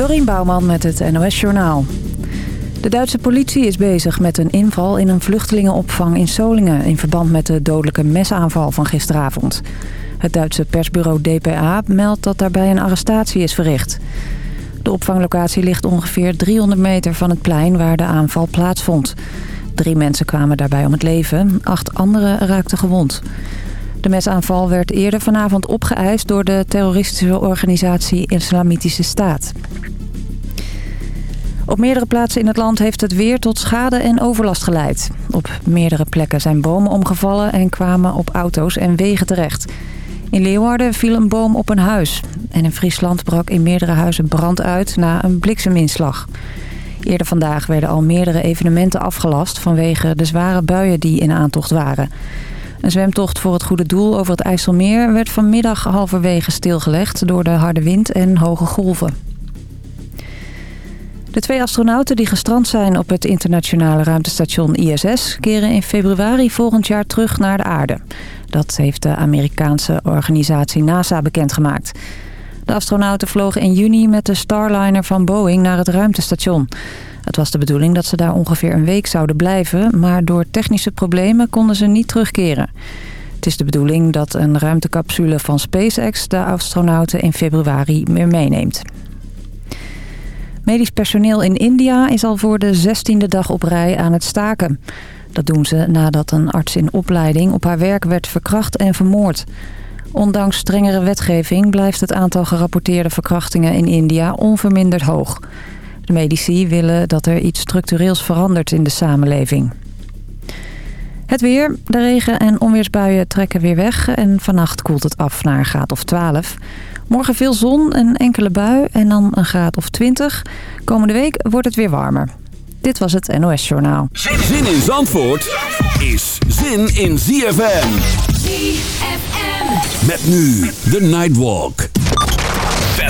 Dorien Bouwman met het NOS Journaal. De Duitse politie is bezig met een inval in een vluchtelingenopvang in Solingen... in verband met de dodelijke mesaanval van gisteravond. Het Duitse persbureau DPA meldt dat daarbij een arrestatie is verricht. De opvanglocatie ligt ongeveer 300 meter van het plein waar de aanval plaatsvond. Drie mensen kwamen daarbij om het leven, acht anderen raakten gewond. De mesaanval werd eerder vanavond opgeëist door de terroristische organisatie Islamitische Staat. Op meerdere plaatsen in het land heeft het weer tot schade en overlast geleid. Op meerdere plekken zijn bomen omgevallen en kwamen op auto's en wegen terecht. In Leeuwarden viel een boom op een huis. En in Friesland brak in meerdere huizen brand uit na een blikseminslag. Eerder vandaag werden al meerdere evenementen afgelast... vanwege de zware buien die in aantocht waren. Een zwemtocht voor het goede doel over het IJsselmeer... werd vanmiddag halverwege stilgelegd door de harde wind en hoge golven. De twee astronauten die gestrand zijn op het internationale ruimtestation ISS... keren in februari volgend jaar terug naar de aarde. Dat heeft de Amerikaanse organisatie NASA bekendgemaakt. De astronauten vlogen in juni met de Starliner van Boeing naar het ruimtestation. Het was de bedoeling dat ze daar ongeveer een week zouden blijven... maar door technische problemen konden ze niet terugkeren. Het is de bedoeling dat een ruimtecapsule van SpaceX... de astronauten in februari weer meeneemt. Medisch personeel in India is al voor de zestiende dag op rij aan het staken. Dat doen ze nadat een arts in opleiding op haar werk werd verkracht en vermoord. Ondanks strengere wetgeving blijft het aantal gerapporteerde verkrachtingen in India onverminderd hoog. De medici willen dat er iets structureels verandert in de samenleving. Het weer. De regen- en onweersbuien trekken weer weg en vannacht koelt het af naar een graad of 12. Morgen veel zon, een enkele bui en dan een graad of 20. Komende week wordt het weer warmer. Dit was het NOS Journaal. Zin in Zandvoort is zin in ZFM. ZFM. Met nu de Nightwalk.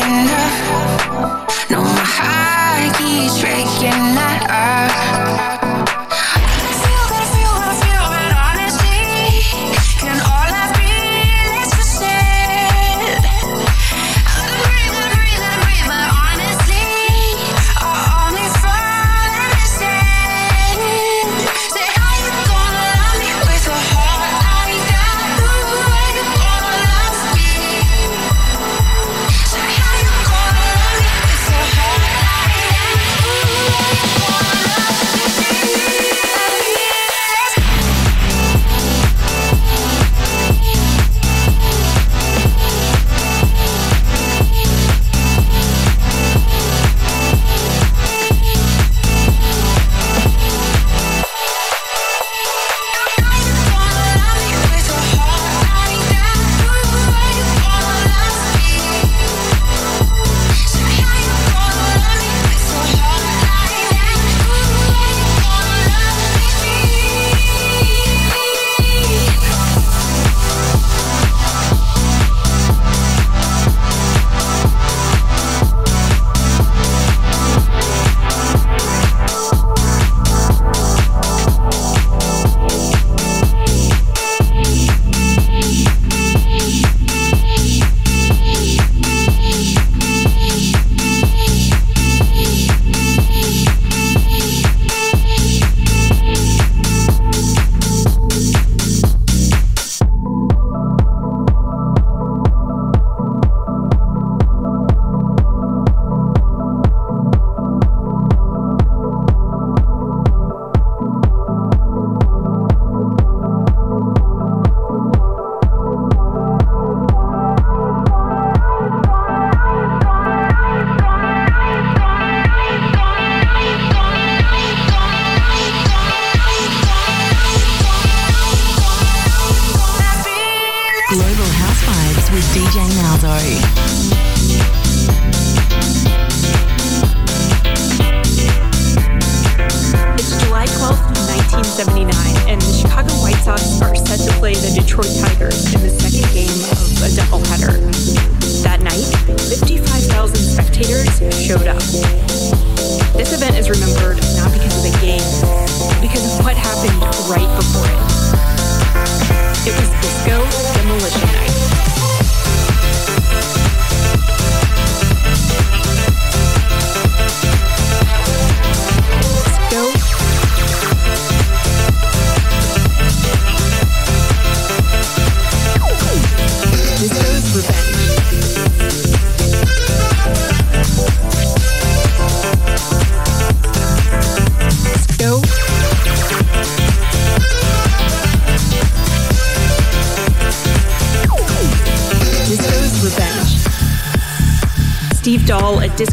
together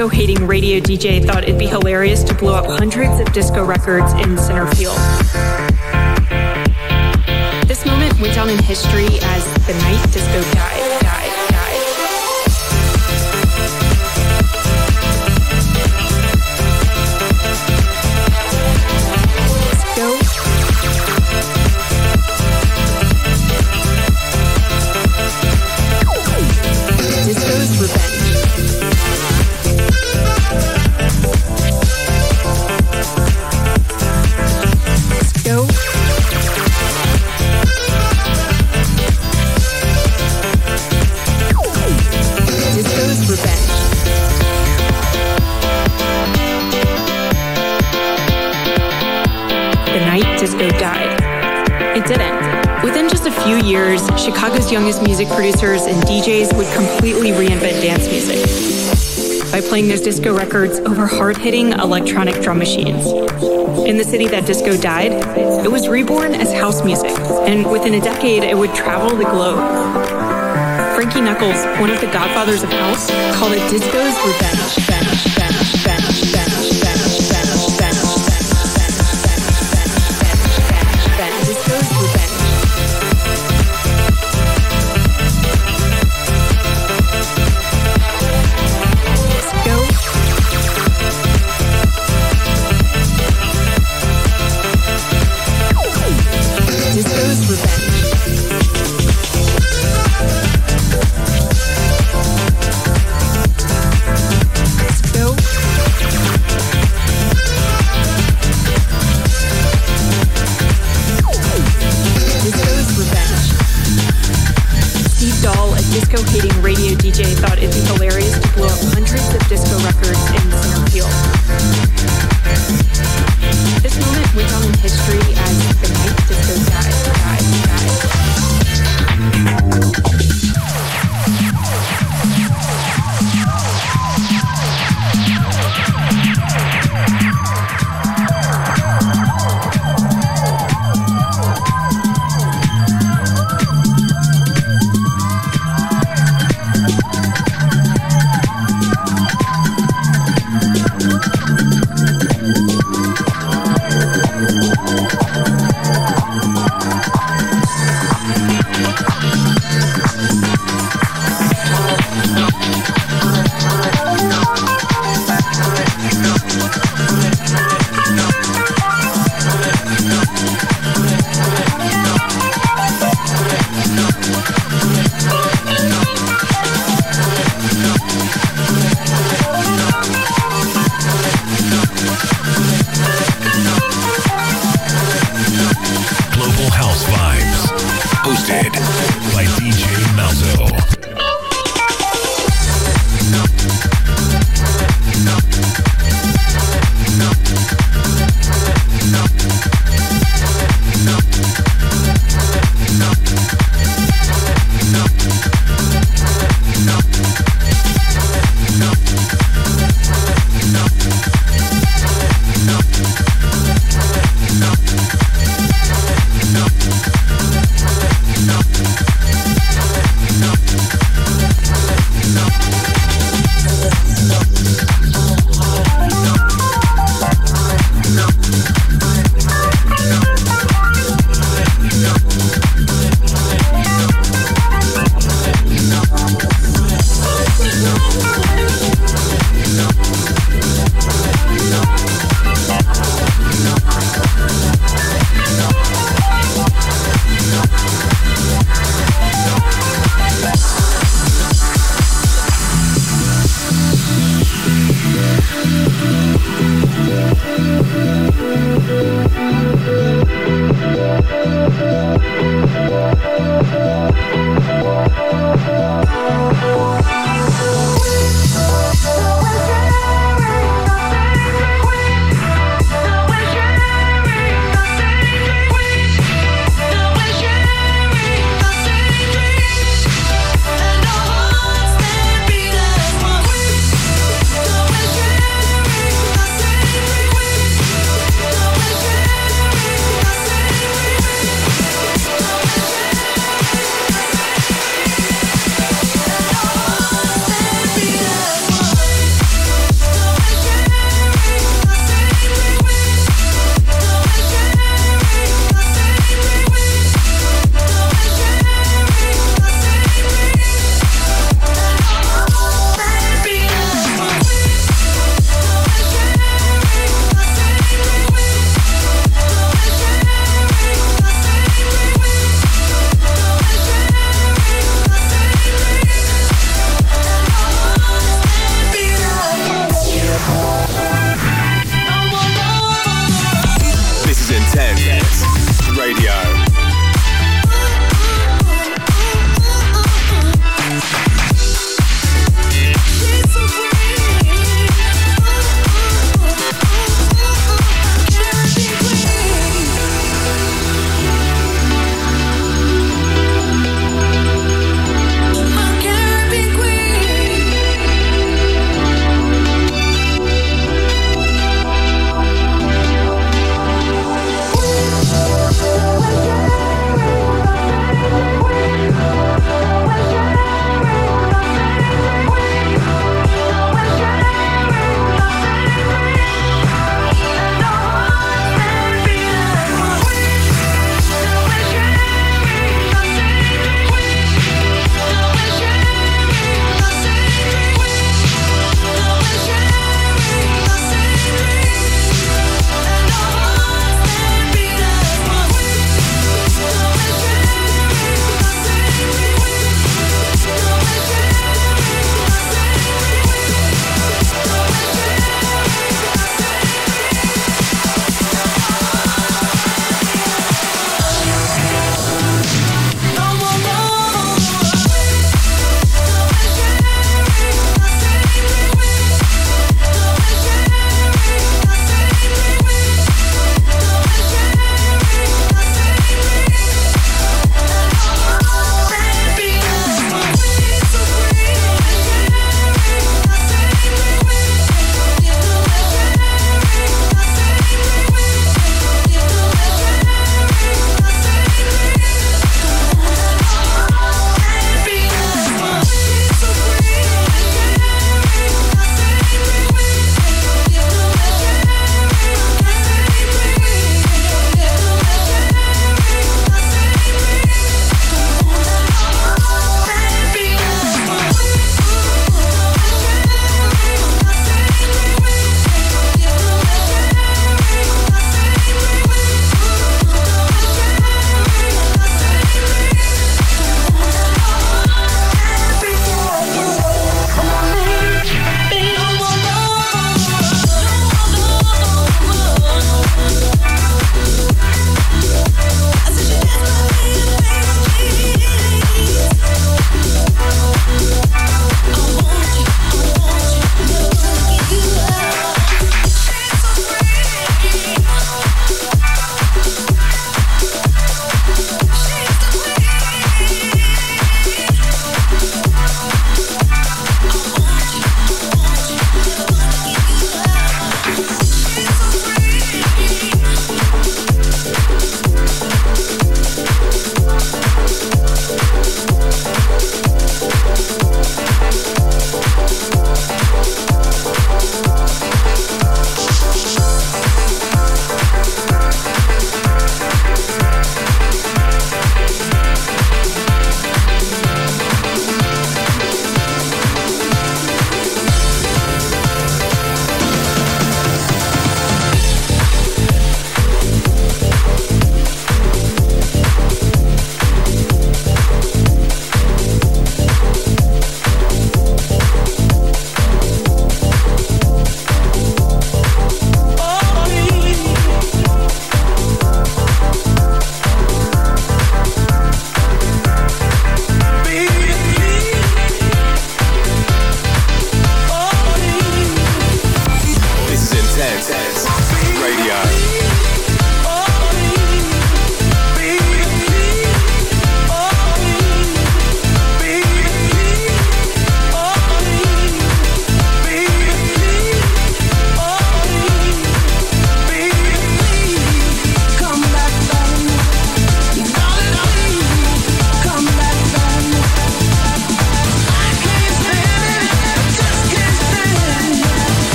disco hating radio DJ thought it'd be hilarious to blow up hundreds of disco records in Chicago's youngest music producers and DJs would completely reinvent dance music by playing those disco records over hard hitting electronic drum machines. In the city that disco died, it was reborn as house music, and within a decade, it would travel the globe. Frankie Knuckles, one of the godfathers of house, called it Disco's Revenge.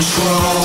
control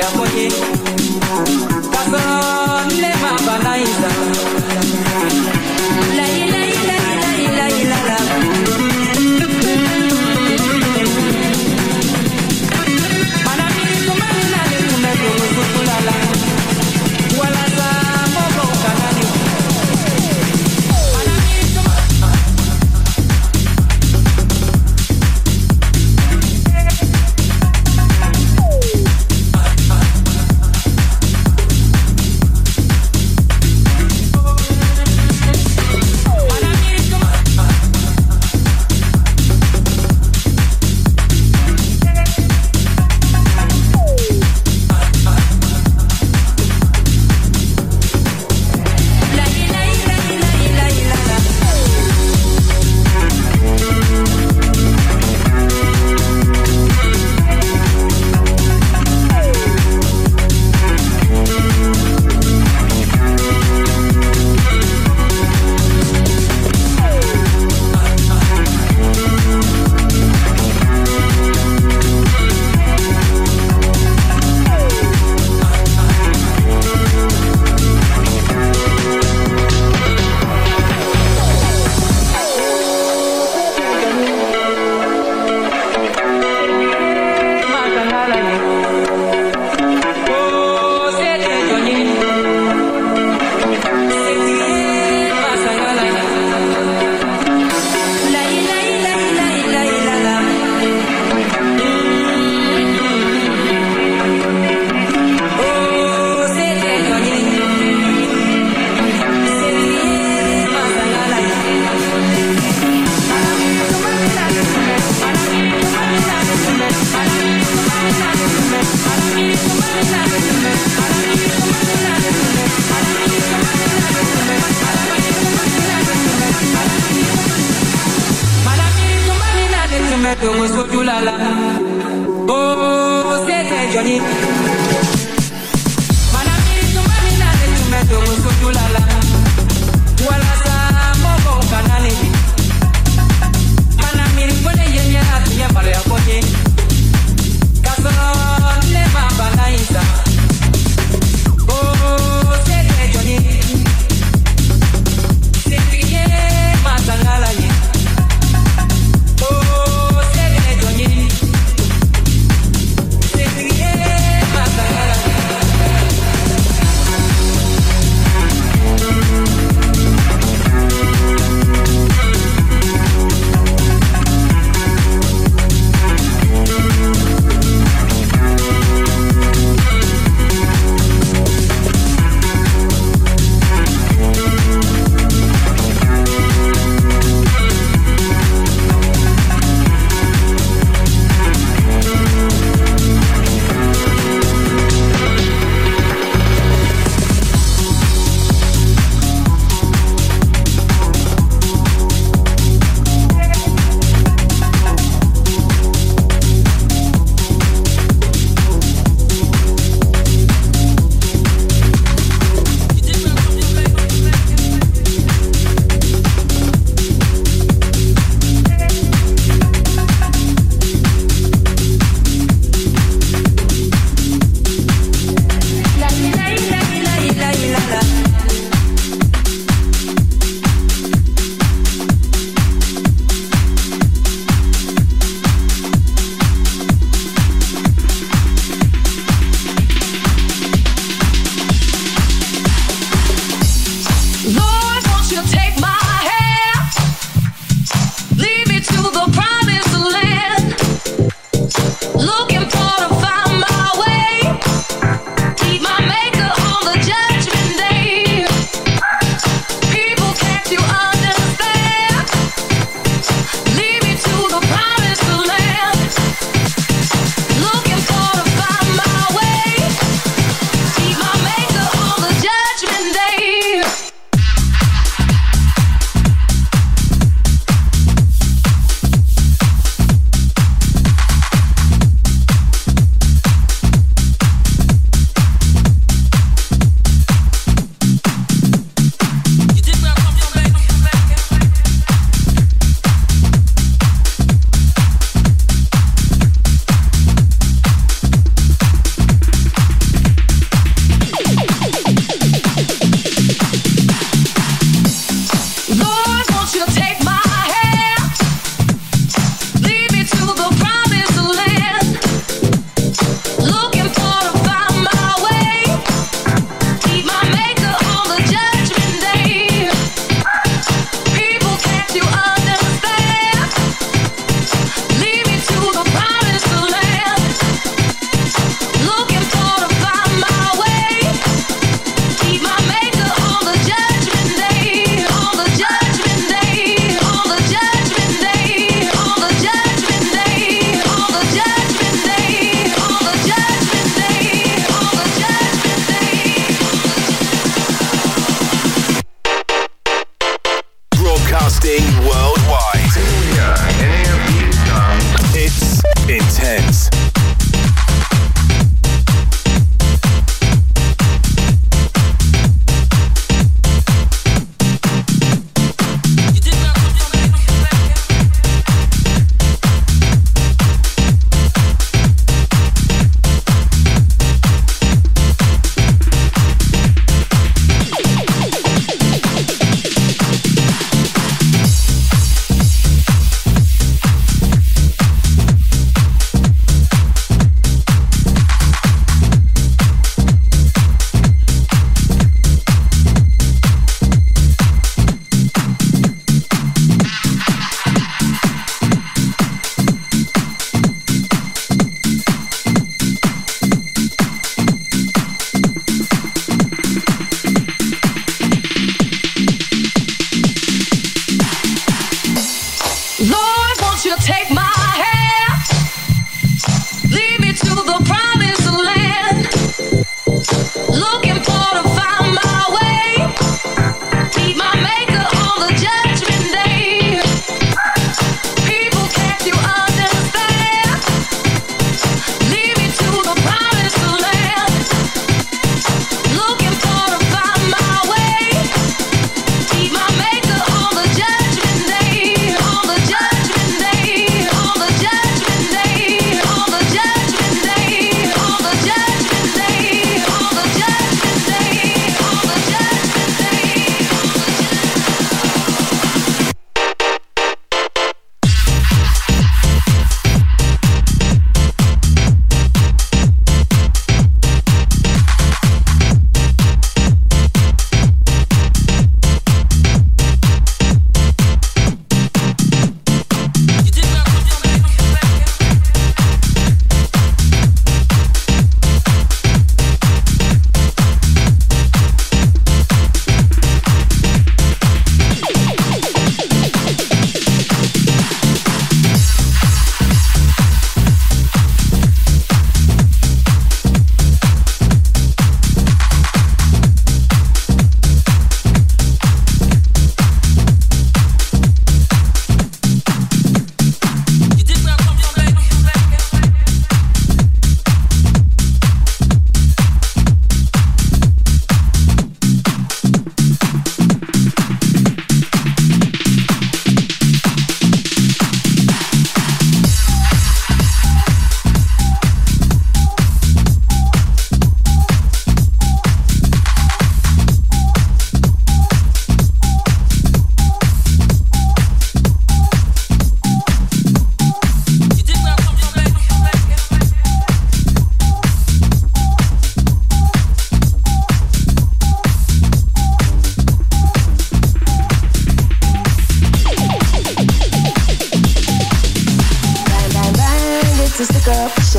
abonné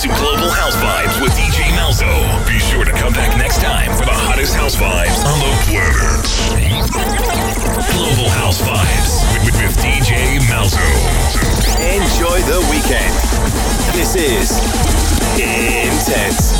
to Global House Vibes with DJ Malzo. Be sure to come back next time for the hottest house vibes on the planet. Global House Vibes with, with DJ Malzo. Enjoy the weekend. This is Intense.